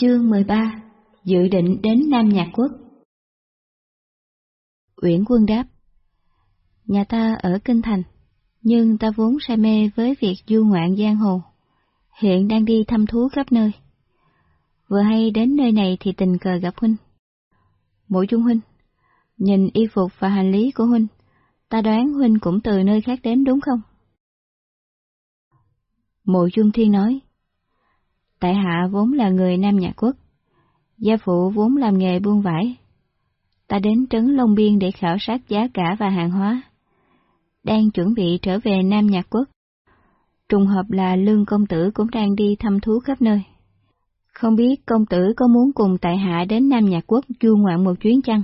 Chương 13 Dự định đến Nam Nhạc Quốc Uyển Quân đáp Nhà ta ở Kinh Thành, nhưng ta vốn say mê với việc du ngoạn giang hồ, hiện đang đi thăm thú khắp nơi. Vừa hay đến nơi này thì tình cờ gặp Huynh. Mộ Trung Huynh, nhìn y phục và hành lý của Huynh, ta đoán Huynh cũng từ nơi khác đến đúng không? Mộ Dung Thiên nói, Tại hạ vốn là người Nam Nhạc Quốc, gia phụ vốn làm nghề buôn vải. Ta đến trấn Long Biên để khảo sát giá cả và hàng hóa. Đang chuẩn bị trở về Nam Nhạc Quốc. Trùng hợp là lương công tử cũng đang đi thăm thú khắp nơi. Không biết công tử có muốn cùng tại hạ đến Nam Nhạc Quốc du ngoạn một chuyến chăng?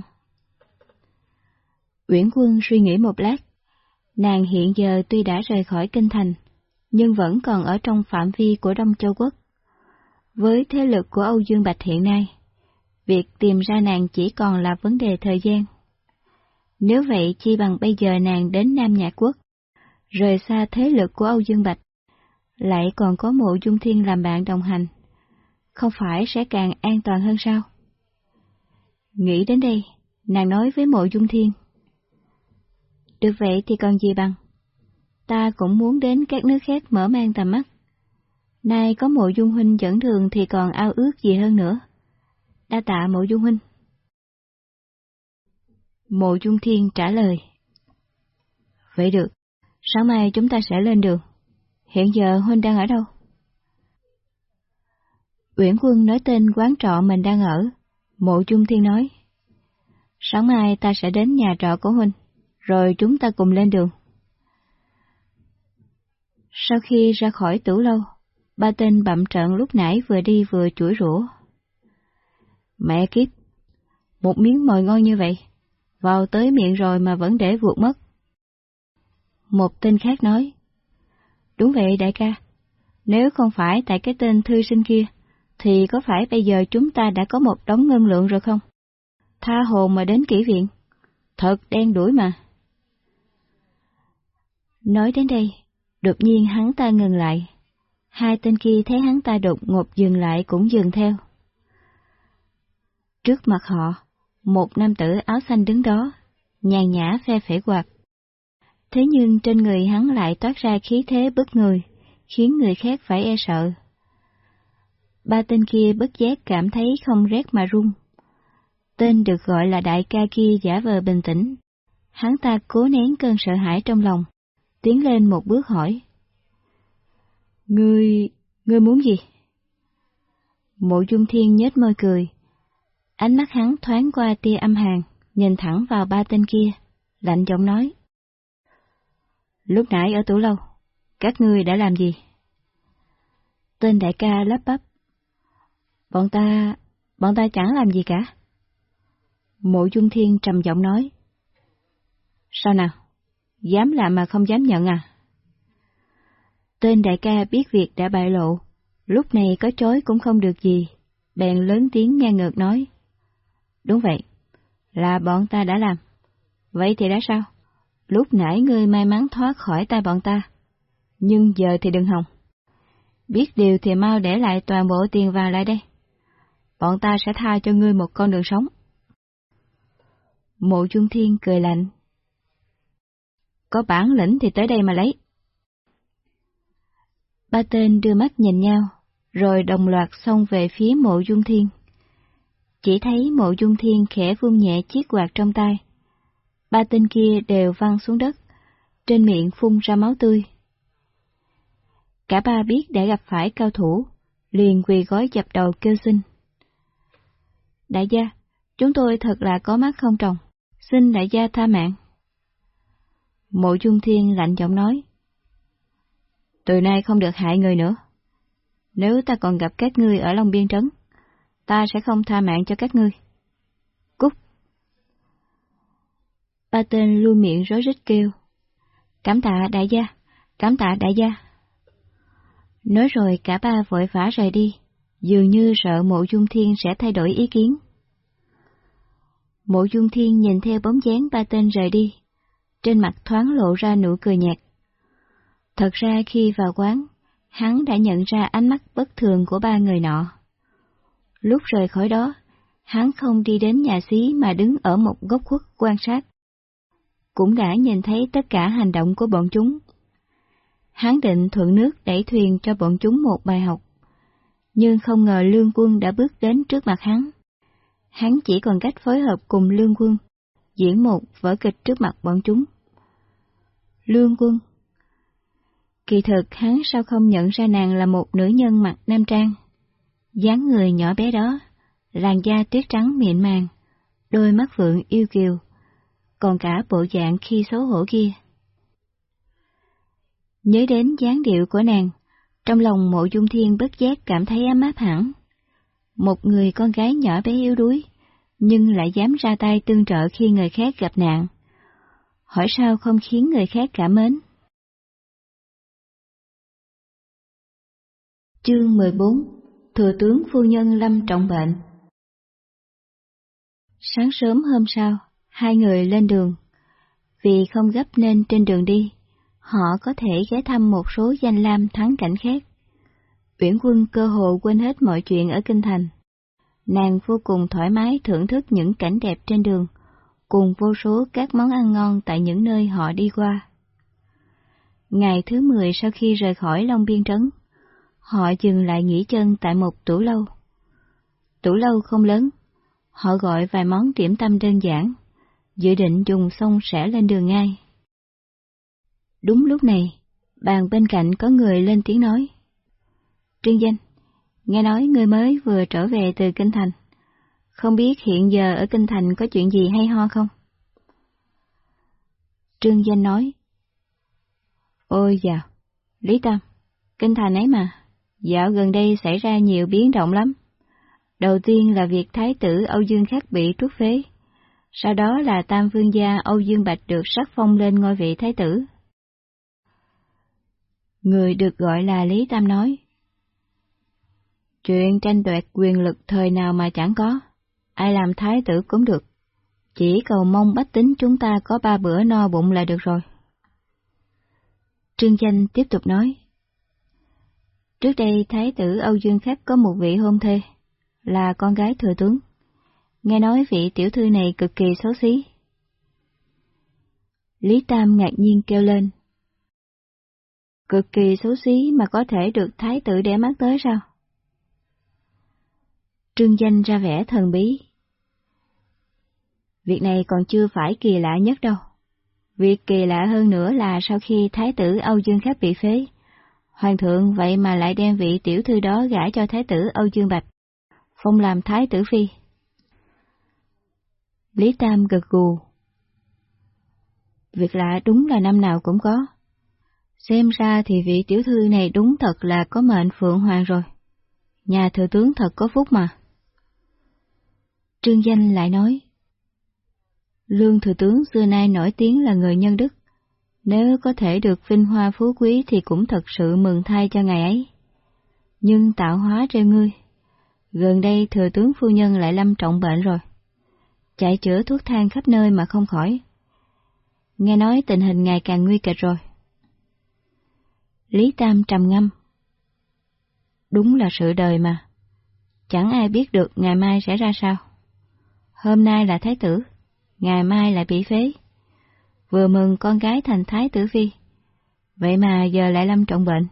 Uyển Quân suy nghĩ một lát. Nàng hiện giờ tuy đã rời khỏi kinh thành, nhưng vẫn còn ở trong phạm vi của Đông Châu Quốc. Với thế lực của Âu Dương Bạch hiện nay, việc tìm ra nàng chỉ còn là vấn đề thời gian. Nếu vậy chi bằng bây giờ nàng đến Nam Nhạc Quốc, rời xa thế lực của Âu Dương Bạch, lại còn có mộ dung thiên làm bạn đồng hành, không phải sẽ càng an toàn hơn sao? Nghĩ đến đây, nàng nói với mộ dung thiên. Được vậy thì còn gì bằng? Ta cũng muốn đến các nước khác mở mang tầm mắt. Nay có mộ dung huynh dẫn đường thì còn ao ước gì hơn nữa. Đa tạ mộ dung huynh. Mộ dung thiên trả lời. Vậy được, sáng mai chúng ta sẽ lên đường. Hiện giờ huynh đang ở đâu? Uyển Quân nói tên quán trọ mình đang ở. Mộ Trung Thiên nói. Sáng mai ta sẽ đến nhà trọ của huynh, rồi chúng ta cùng lên đường. Sau khi ra khỏi tủ lâu, ba tên bậm trận lúc nãy vừa đi vừa chửi rủa. Mẹ kiếp, một miếng mồi ngon như vậy, vào tới miệng rồi mà vẫn để vụt mất. Một tên khác nói, đúng vậy đại ca, nếu không phải tại cái tên thư sinh kia, thì có phải bây giờ chúng ta đã có một đống ngân lượng rồi không? Tha hồ mà đến kỹ viện, thật đen đuổi mà. Nói đến đây, đột nhiên hắn ta ngừng lại, Hai tên kia thấy hắn ta đột ngột dừng lại cũng dừng theo. Trước mặt họ, một nam tử áo xanh đứng đó, nhàn nhã phe phẩy quạt. Thế nhưng trên người hắn lại toát ra khí thế bất người, khiến người khác phải e sợ. Ba tên kia bất giác cảm thấy không rét mà run. Tên được gọi là đại ca kia giả vờ bình tĩnh. Hắn ta cố nén cơn sợ hãi trong lòng, tiến lên một bước hỏi. Ngươi... ngươi muốn gì? Mộ dung thiên nhếch môi cười. Ánh mắt hắn thoáng qua tia âm hàn, nhìn thẳng vào ba tên kia, lạnh giọng nói. Lúc nãy ở tủ lâu, các ngươi đã làm gì? Tên đại ca lắp bắp. Bọn ta... bọn ta chẳng làm gì cả. Mộ dung thiên trầm giọng nói. Sao nào? Dám làm mà không dám nhận à? Tên đại ca biết việc đã bại lộ, lúc này có chối cũng không được gì, bèn lớn tiếng nghe ngược nói. Đúng vậy, là bọn ta đã làm. Vậy thì đã sao? Lúc nãy ngươi may mắn thoát khỏi tay bọn ta, nhưng giờ thì đừng hòng. Biết điều thì mau để lại toàn bộ tiền vàng lại đây. Bọn ta sẽ tha cho ngươi một con đường sống. Mộ Trung Thiên cười lạnh. Có bản lĩnh thì tới đây mà lấy. Ba tên đưa mắt nhìn nhau, rồi đồng loạt xông về phía mộ dung thiên. Chỉ thấy mộ dung thiên khẽ vung nhẹ chiếc quạt trong tay. Ba tên kia đều văng xuống đất, trên miệng phun ra máu tươi. Cả ba biết đã gặp phải cao thủ, liền quỳ gói dập đầu kêu xin. Đại gia, chúng tôi thật là có mắt không trồng, xin đại gia tha mạng. Mộ dung thiên lạnh giọng nói từ nay không được hại người nữa. Nếu ta còn gặp các ngươi ở Long Biên Trấn, ta sẽ không tha mạng cho các ngươi. Cúc Ba tên lưu miệng rối rít kêu. Cảm tạ đại gia, cảm tạ đại gia. Nói rồi cả ba vội vã rời đi, dường như sợ mộ dung thiên sẽ thay đổi ý kiến. Mộ dung thiên nhìn theo bóng dáng ba tên rời đi, trên mặt thoáng lộ ra nụ cười nhạt. Thật ra khi vào quán, hắn đã nhận ra ánh mắt bất thường của ba người nọ. Lúc rời khỏi đó, hắn không đi đến nhà xí mà đứng ở một góc khuất quan sát. Cũng đã nhìn thấy tất cả hành động của bọn chúng. Hắn định thuận nước đẩy thuyền cho bọn chúng một bài học. Nhưng không ngờ lương quân đã bước đến trước mặt hắn. Hắn chỉ còn cách phối hợp cùng lương quân, diễn một vở kịch trước mặt bọn chúng. Lương quân Kỳ thực hắn sao không nhận ra nàng là một nữ nhân mặc nam trang. dáng người nhỏ bé đó, làn da tuyết trắng mịn màng, đôi mắt vượng yêu kiều, còn cả bộ dạng khi xấu hổ kia. Nhớ đến dáng điệu của nàng, trong lòng mộ dung thiên bất giác cảm thấy ấm áp hẳn. Một người con gái nhỏ bé yếu đuối, nhưng lại dám ra tay tương trợ khi người khác gặp nạn. Hỏi sao không khiến người khác cảm mến? Chương 14 Thừa tướng phu nhân Lâm trọng bệnh Sáng sớm hôm sau, hai người lên đường. Vì không gấp nên trên đường đi, họ có thể ghé thăm một số danh lam thắng cảnh khác. Uyển quân cơ hồ quên hết mọi chuyện ở Kinh Thành. Nàng vô cùng thoải mái thưởng thức những cảnh đẹp trên đường, cùng vô số các món ăn ngon tại những nơi họ đi qua. Ngày thứ 10 sau khi rời khỏi Long Biên Trấn, họ dừng lại nghỉ chân tại một tủ lâu. Tủ lâu không lớn, họ gọi vài món điểm tâm đơn giản, dự định dùng xong sẽ lên đường ngay. Đúng lúc này, bàn bên cạnh có người lên tiếng nói. Trương Danh, nghe nói người mới vừa trở về từ Kinh Thành. Không biết hiện giờ ở Kinh Thành có chuyện gì hay ho không? Trương Danh nói. Ôi dạ, Lý Tâm, Kinh Thành ấy mà, Dạo gần đây xảy ra nhiều biến động lắm. Đầu tiên là việc Thái tử Âu Dương Khắc bị trút phế, sau đó là Tam Vương gia Âu Dương Bạch được sắc phong lên ngôi vị Thái tử. Người được gọi là Lý Tam nói. Chuyện tranh đoạt quyền lực thời nào mà chẳng có, ai làm Thái tử cũng được, chỉ cầu mong bách tính chúng ta có ba bữa no bụng là được rồi. Trương Chanh tiếp tục nói. Trước đây Thái tử Âu Dương Khắc có một vị hôn thê, là con gái thừa tướng. Nghe nói vị tiểu thư này cực kỳ xấu xí. Lý Tam ngạc nhiên kêu lên. Cực kỳ xấu xí mà có thể được thái tử để mắt tới sao? Trương danh ra vẻ thần bí. Việc này còn chưa phải kỳ lạ nhất đâu. Việc kỳ lạ hơn nữa là sau khi thái tử Âu Dương Khắc bị phế, Hoàng thượng vậy mà lại đem vị tiểu thư đó gả cho thái tử Âu Dương Bạch, phong làm thái tử phi. Lý Tam gật gù. Việc lạ đúng là năm nào cũng có. Xem ra thì vị tiểu thư này đúng thật là có mệnh phượng hoàng rồi. Nhà thừa tướng thật có phúc mà. Trương Danh lại nói. Lương thừa tướng xưa nay nổi tiếng là người nhân đức. Nếu có thể được vinh hoa phú quý thì cũng thật sự mừng thay cho ngày ấy. Nhưng tạo hóa treo ngươi. Gần đây thừa tướng phu nhân lại lâm trọng bệnh rồi. Chạy chữa thuốc thang khắp nơi mà không khỏi. Nghe nói tình hình ngày càng nguy kịch rồi. Lý Tam trầm ngâm. Đúng là sự đời mà. Chẳng ai biết được ngày mai sẽ ra sao. Hôm nay là thái tử, ngày mai lại bị phế vừa mừng con gái thành thái tử phi. Vậy mà giờ lại lâm trọng bệnh.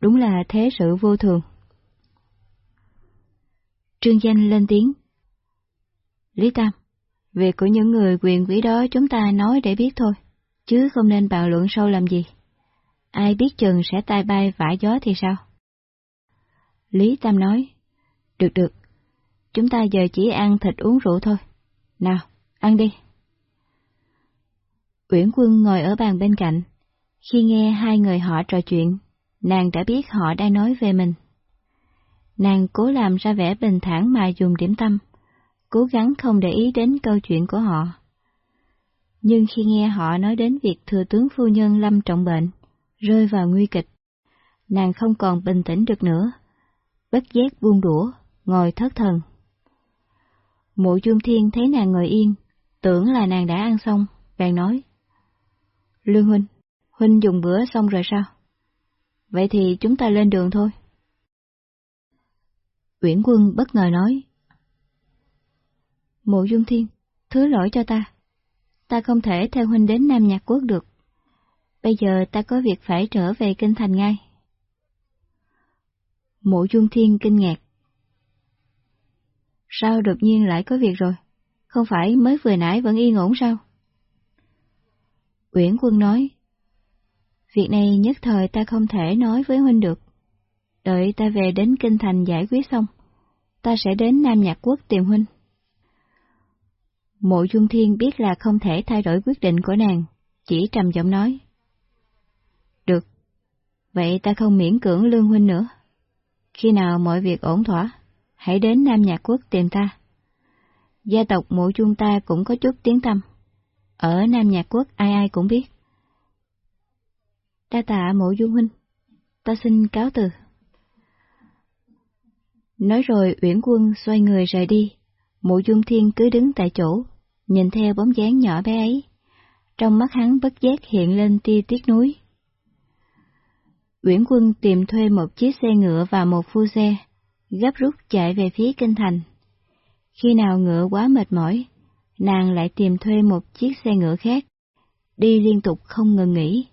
Đúng là thế sự vô thường. Trương Danh lên tiếng. Lý Tam, việc của những người quyền quý đó chúng ta nói để biết thôi, chứ không nên bàn luận sâu làm gì. Ai biết chừng sẽ tai bay vả gió thì sao? Lý Tam nói, được được, chúng ta giờ chỉ ăn thịt uống rượu thôi. Nào, ăn đi. Uyển Quân ngồi ở bàn bên cạnh. Khi nghe hai người họ trò chuyện, nàng đã biết họ đang nói về mình. Nàng cố làm ra vẻ bình thản mà dùng điểm tâm, cố gắng không để ý đến câu chuyện của họ. Nhưng khi nghe họ nói đến việc thừa tướng phu nhân lâm trọng bệnh, rơi vào nguy kịch, nàng không còn bình tĩnh được nữa, bất giác buông đũa, ngồi thất thần. Mộ dung thiên thấy nàng ngồi yên, tưởng là nàng đã ăn xong, bèn nói. Lương Huynh, Huynh dùng bữa xong rồi sao? Vậy thì chúng ta lên đường thôi. Uyển Quân bất ngờ nói. Mộ Dung Thiên, thứ lỗi cho ta. Ta không thể theo huynh đến Nam Nhạc Quốc được. Bây giờ ta có việc phải trở về Kinh Thành ngay. Mộ Dung Thiên kinh ngạc. Sao đột nhiên lại có việc rồi? Không phải mới vừa nãy vẫn yên ổn sao? Uyển Quân nói. Việc này nhất thời ta không thể nói với huynh được. Đợi ta về đến Kinh Thành giải quyết xong, ta sẽ đến Nam Nhạc Quốc tìm huynh. Mộ Dung Thiên biết là không thể thay đổi quyết định của nàng, chỉ trầm giọng nói. Được, vậy ta không miễn cưỡng lương huynh nữa. Khi nào mọi việc ổn thỏa, hãy đến Nam Nhạc Quốc tìm ta. Gia tộc mộ chung ta cũng có chút tiếng tâm. Ở Nam Nhạc Quốc ai ai cũng biết. Đa tạ mộ dung huynh, ta xin cáo từ. Nói rồi Uyển Quân xoay người rời đi, mộ dung thiên cứ đứng tại chỗ, nhìn theo bóng dáng nhỏ bé ấy. Trong mắt hắn bất giác hiện lên tia tiếc núi. Uyển Quân tìm thuê một chiếc xe ngựa và một phu xe, gấp rút chạy về phía kinh thành. Khi nào ngựa quá mệt mỏi, nàng lại tìm thuê một chiếc xe ngựa khác, đi liên tục không ngừng nghỉ.